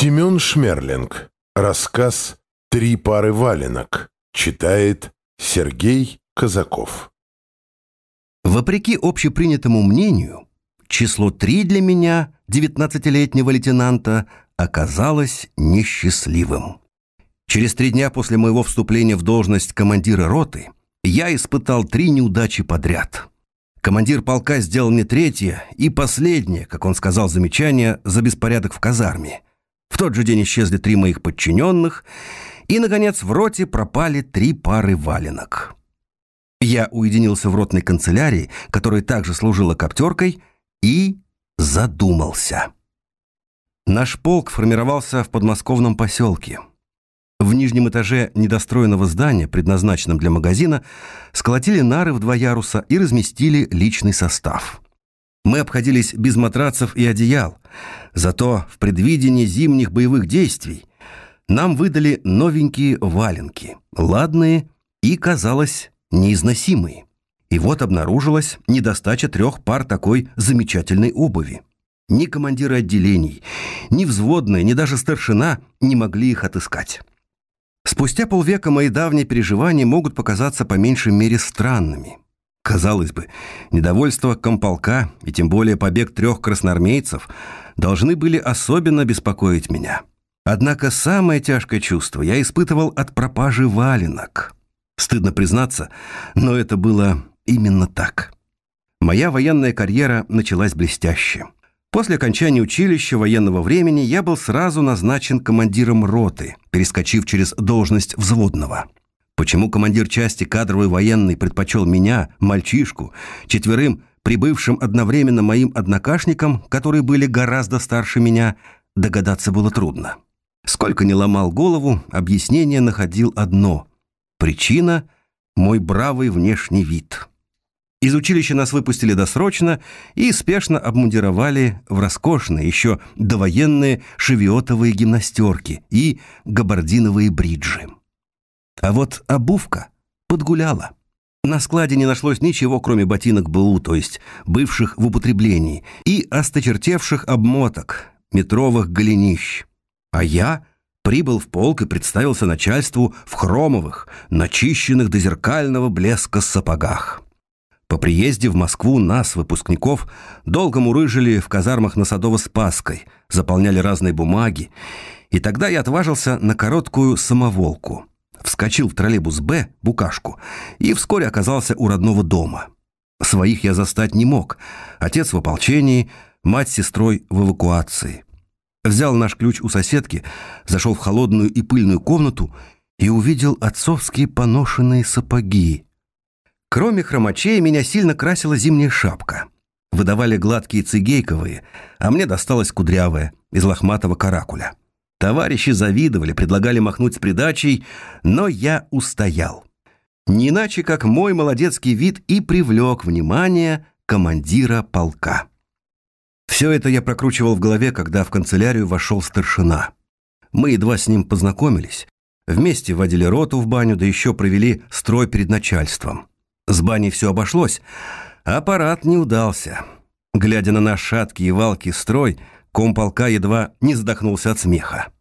Семен Шмерлинг. Рассказ «Три пары валенок». Читает Сергей Казаков. Вопреки общепринятому мнению, число три для меня, девятнадцатилетнего лейтенанта, оказалось несчастливым. Через три дня после моего вступления в должность командира роты я испытал три неудачи подряд. Командир полка сделал мне третье и последнее, как он сказал, замечание за беспорядок в казарме. В тот же день исчезли три моих подчиненных, и, наконец, в роте пропали три пары валенок. Я уединился в ротной канцелярии, которая также служила коптеркой, и задумался. Наш полк формировался в подмосковном поселке. В нижнем этаже недостроенного здания, предназначенном для магазина, сколотили нары в два яруса и разместили личный состав. Мы обходились без матрацев и одеял, зато в предвидении зимних боевых действий нам выдали новенькие валенки, ладные и, казалось, неизносимые. И вот обнаружилась недостача трех пар такой замечательной обуви. Ни командиры отделений, ни взводные, ни даже старшина не могли их отыскать. Спустя полвека мои давние переживания могут показаться по меньшей мере странными. Казалось бы, недовольство комполка и тем более побег трех красноармейцев должны были особенно беспокоить меня. Однако самое тяжкое чувство я испытывал от пропажи валенок. Стыдно признаться, но это было именно так. Моя военная карьера началась блестяще. После окончания училища военного времени я был сразу назначен командиром роты, перескочив через должность взводного. Почему командир части кадровой военной предпочел меня, мальчишку, четверым прибывшим одновременно моим однокашникам, которые были гораздо старше меня, догадаться было трудно. Сколько ни ломал голову, объяснение находил одно. Причина – мой бравый внешний вид. Из училища нас выпустили досрочно и спешно обмундировали в роскошные, еще довоенные шевиотовые гимнастерки и габардиновые бриджи. А вот обувка подгуляла. На складе не нашлось ничего, кроме ботинок БУ, то есть бывших в употреблении, и осточертевших обмоток, метровых голенищ. А я прибыл в полк и представился начальству в хромовых, начищенных до зеркального блеска сапогах. По приезде в Москву нас, выпускников, долго мурыжили в казармах на Садово-Спасской, заполняли разные бумаги, и тогда я отважился на короткую самоволку – Вскочил в троллейбус «Б», букашку, и вскоре оказался у родного дома. Своих я застать не мог. Отец в ополчении, мать с сестрой в эвакуации. Взял наш ключ у соседки, зашел в холодную и пыльную комнату и увидел отцовские поношенные сапоги. Кроме хромачей, меня сильно красила зимняя шапка. Выдавали гладкие цигейковые, а мне досталась кудрявая из лохматого каракуля. Товарищи завидовали, предлагали махнуть с придачей, но я устоял. Не иначе, как мой молодецкий вид и привлек внимание командира полка. Все это я прокручивал в голове, когда в канцелярию вошел старшина. Мы едва с ним познакомились. Вместе водили роту в баню, да еще провели строй перед начальством. С баней все обошлось, аппарат не удался. Глядя на наш шаткий и валкий строй, Комполка едва не задохнулся от смеха.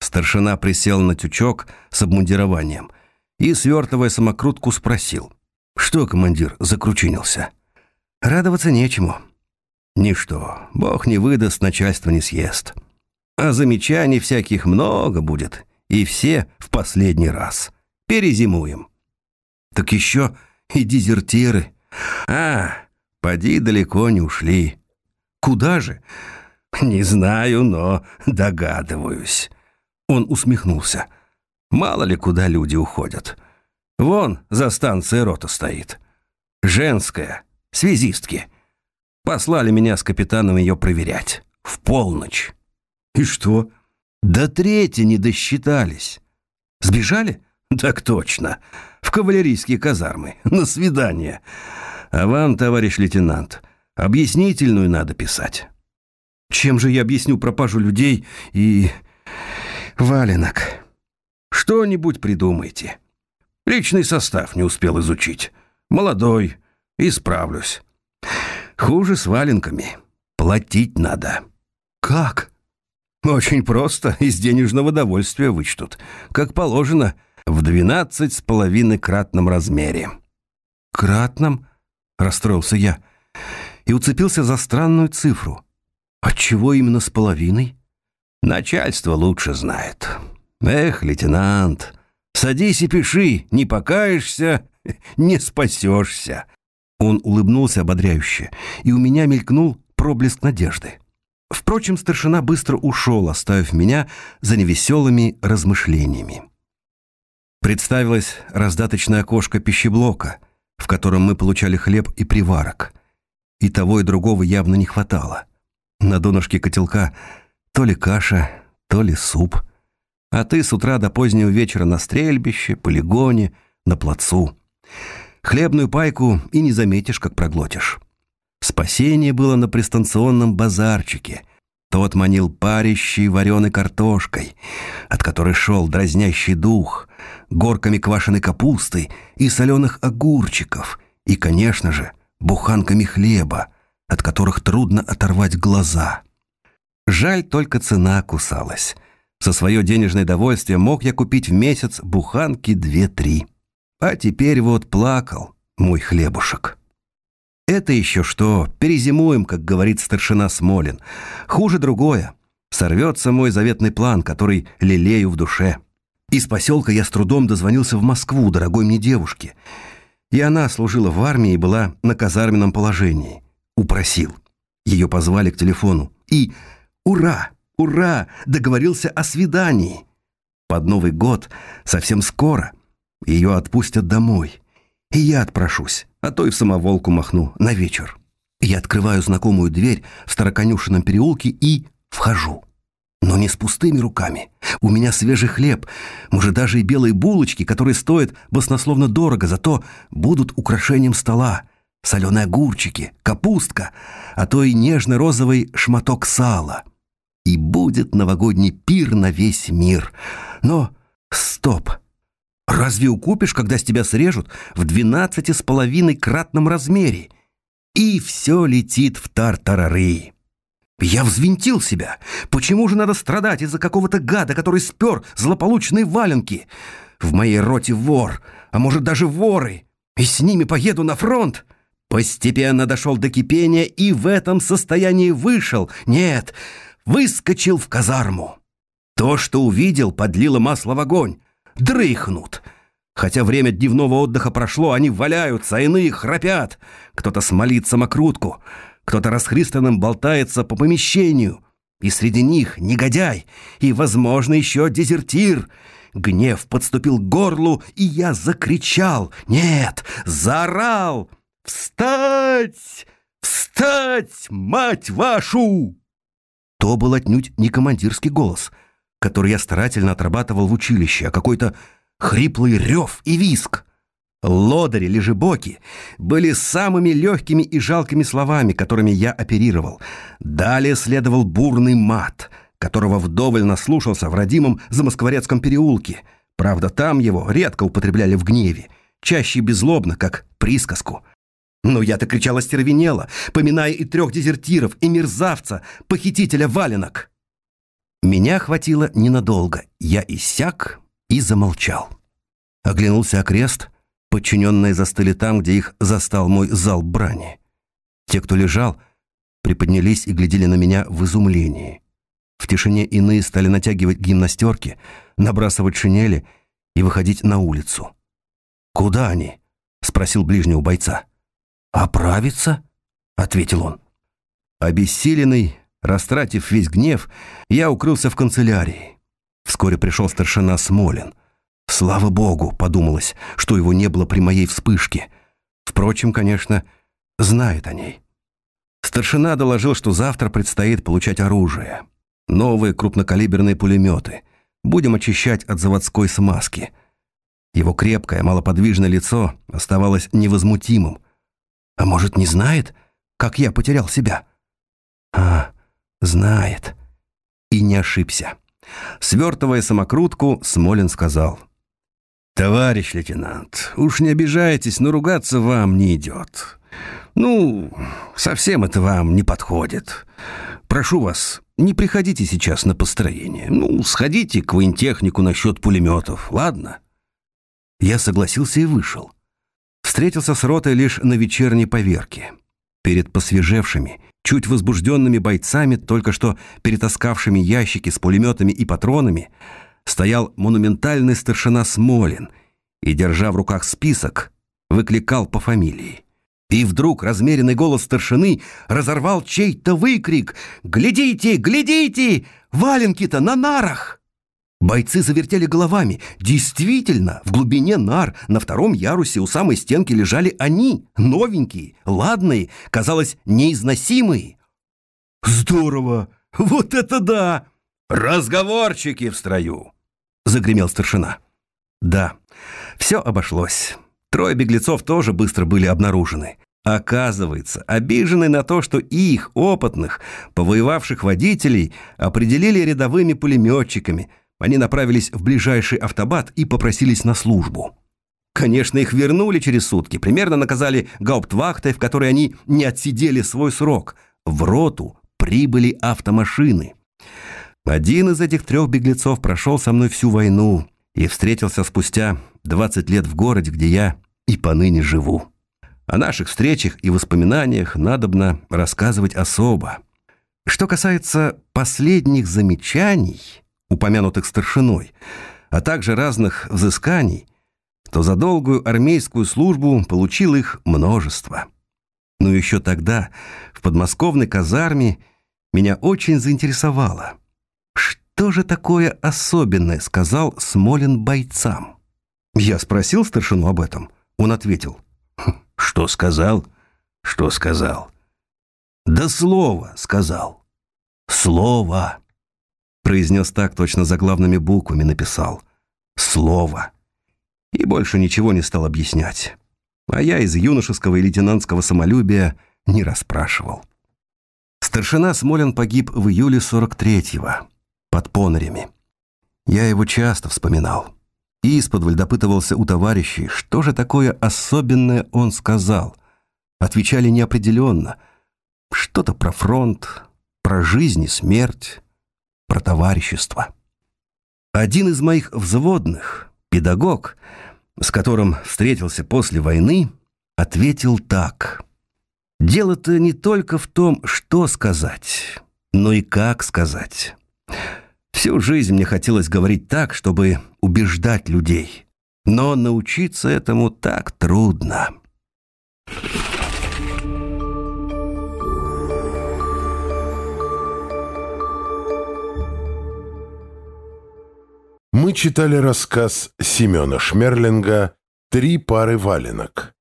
Старшина присел на тючок с обмундированием и, свертывая самокрутку, спросил. «Что, командир, закручинился?» «Радоваться нечему». «Ничто, бог не выдаст, начальство не съест. А замечаний всяких много будет, и все в последний раз. Перезимуем». «Так еще и дезертиры». «А, поди далеко не ушли». «Куда же?» «Не знаю, но догадываюсь». Он усмехнулся. «Мало ли куда люди уходят. Вон за станцией рота стоит. Женская, связистки. Послали меня с капитаном ее проверять. В полночь». «И что?» «До трети не досчитались. Сбежали?» «Так точно. В кавалерийские казармы. На свидание. А вам, товарищ лейтенант, объяснительную надо писать». Чем же я объясню пропажу людей и... валенок? Что-нибудь придумайте. Личный состав не успел изучить. Молодой, исправлюсь. Хуже с валенками. Платить надо. Как? Очень просто, из денежного довольствия вычтут. Как положено, в двенадцать с половиной кратном размере. «Кратном?» — расстроился я. И уцепился за странную цифру. Отчего именно с половиной? Начальство лучше знает. Эх, лейтенант, садись и пиши, не покаешься, не спасешься. Он улыбнулся ободряюще, и у меня мелькнул проблеск надежды. Впрочем, старшина быстро ушел, оставив меня за невеселыми размышлениями. Представилось раздаточное окошко пищеблока, в котором мы получали хлеб и приварок. И того, и другого явно не хватало. На донышке котелка то ли каша, то ли суп. А ты с утра до позднего вечера на стрельбище, полигоне, на плацу. Хлебную пайку и не заметишь, как проглотишь. Спасение было на пристанционном базарчике. Тот манил парящей вареной картошкой, от которой шел дразнящий дух, горками квашеной капусты и соленых огурчиков, и, конечно же, буханками хлеба, от которых трудно оторвать глаза. Жаль, только цена кусалась. За свое денежное довольствие мог я купить в месяц буханки две-три. А теперь вот плакал мой хлебушек. Это еще что, перезимуем, как говорит старшина Смолин. Хуже другое. Сорвется мой заветный план, который лелею в душе. Из поселка я с трудом дозвонился в Москву, дорогой мне девушке. И она служила в армии и была на казарменном положении. Упросил. Ее позвали к телефону. И ура, ура, договорился о свидании. Под Новый год, совсем скоро, ее отпустят домой. И я отпрошусь а то и в самоволку махну на вечер. Я открываю знакомую дверь в староконюшенном переулке и вхожу. Но не с пустыми руками. У меня свежий хлеб, может, даже и белые булочки, которые стоят баснословно дорого, зато будут украшением стола. Соленые огурчики, капустка, а то и нежно-розовый шматок сала. И будет новогодний пир на весь мир. Но стоп! Разве укупишь, когда с тебя срежут в двенадцати с половиной кратном размере? И все летит в тартарары. Я взвинтил себя. Почему же надо страдать из-за какого-то гада, который спер злополучные валенки? В моей роте вор, а может даже воры. И с ними поеду на фронт. Постепенно дошел до кипения и в этом состоянии вышел. Нет, выскочил в казарму. То, что увидел, подлило масло в огонь дрыхнут. Хотя время дневного отдыха прошло, они валяются, а иные храпят. Кто-то смолит самокрутку, кто-то расхристанным болтается по помещению. И среди них негодяй и, возможно, еще дезертир. Гнев подступил к горлу, и я закричал. Нет, заорал. «Встать! Встать, мать вашу!» То был отнюдь не командирский голос — который я старательно отрабатывал в училище, а какой-то хриплый рев и виск. Лодыри, лежебоки были самыми легкими и жалкими словами, которыми я оперировал. Далее следовал бурный мат, которого вдоволь наслушался в родимом Замоскворецком переулке. Правда, там его редко употребляли в гневе, чаще беззлобно, как присказку. Но я-то кричала стервенело, поминая и трех дезертиров, и мерзавца, похитителя валенок. Меня хватило ненадолго. Я иссяк и замолчал. Оглянулся окрест. Подчиненные застыли там, где их застал мой зал брани. Те, кто лежал, приподнялись и глядели на меня в изумлении. В тишине иные стали натягивать гимнастерки, набрасывать шинели и выходить на улицу. «Куда они?» — спросил ближнего бойца. «Оправиться?» — ответил он. Обессиленный, Растратив весь гнев, я укрылся в канцелярии. Вскоре пришел старшина Смолин. Слава богу, подумалось, что его не было при моей вспышке. Впрочем, конечно, знает о ней. Старшина доложил, что завтра предстоит получать оружие. Новые крупнокалиберные пулеметы. Будем очищать от заводской смазки. Его крепкое, малоподвижное лицо оставалось невозмутимым. А может, не знает, как я потерял себя? А, Знает. И не ошибся. Свертывая самокрутку, Смолин сказал. «Товарищ лейтенант, уж не обижайтесь, но ругаться вам не идет. Ну, совсем это вам не подходит. Прошу вас, не приходите сейчас на построение. Ну, сходите к воентехнику насчет пулеметов, ладно?» Я согласился и вышел. Встретился с ротой лишь на вечерней поверке. Перед посвежевшими, чуть возбужденными бойцами, только что перетаскавшими ящики с пулеметами и патронами, стоял монументальный старшина Смолин и, держа в руках список, выкликал по фамилии. И вдруг размеренный голос старшины разорвал чей-то выкрик «Глядите, глядите! Валенки-то на нарах!» Бойцы завертели головами. Действительно, в глубине нар на втором ярусе у самой стенки лежали они, новенькие, ладные, казалось, неизносимые. «Здорово! Вот это да! Разговорчики в строю!» — загремел старшина. «Да, все обошлось. Трое беглецов тоже быстро были обнаружены. Оказывается, обиженные на то, что их, опытных, повоевавших водителей, определили рядовыми пулеметчиками, они направились в ближайший автобат и попросились на службу. Конечно, их вернули через сутки, примерно наказали гауптвахтой, в которой они не отсидели свой срок. В роту прибыли автомашины. Один из этих трех беглецов прошел со мной всю войну и встретился спустя 20 лет в городе, где я и поныне живу. О наших встречах и воспоминаниях надобно рассказывать особо. Что касается последних замечаний, упомянутых старшиной, а также разных взысканий, то за долгую армейскую службу получил их множество. Но еще тогда, в подмосковной казарме, меня очень заинтересовало. Что же такое особенное сказал Смолин бойцам? Я спросил старшину об этом. Он ответил. Что сказал? Что сказал? Да слово сказал. Слово. Произнес так, точно заглавными буквами написал. Слово. И больше ничего не стал объяснять. А я из юношеского и лейтенантского самолюбия не расспрашивал. Старшина Смолин погиб в июле 43-го, под Понарями. Я его часто вспоминал. И исподволь допытывался у товарищей, что же такое особенное он сказал. Отвечали неопределенно. Что-то про фронт, про жизнь и смерть, про товарищество. Один из моих взводных, педагог, с которым встретился после войны, ответил так. «Дело-то не только в том, что сказать, но и как сказать». Всю жизнь мне хотелось говорить так, чтобы убеждать людей. Но научиться этому так трудно. Читали рассказ Семена Шмерлинга «Три пары валенок».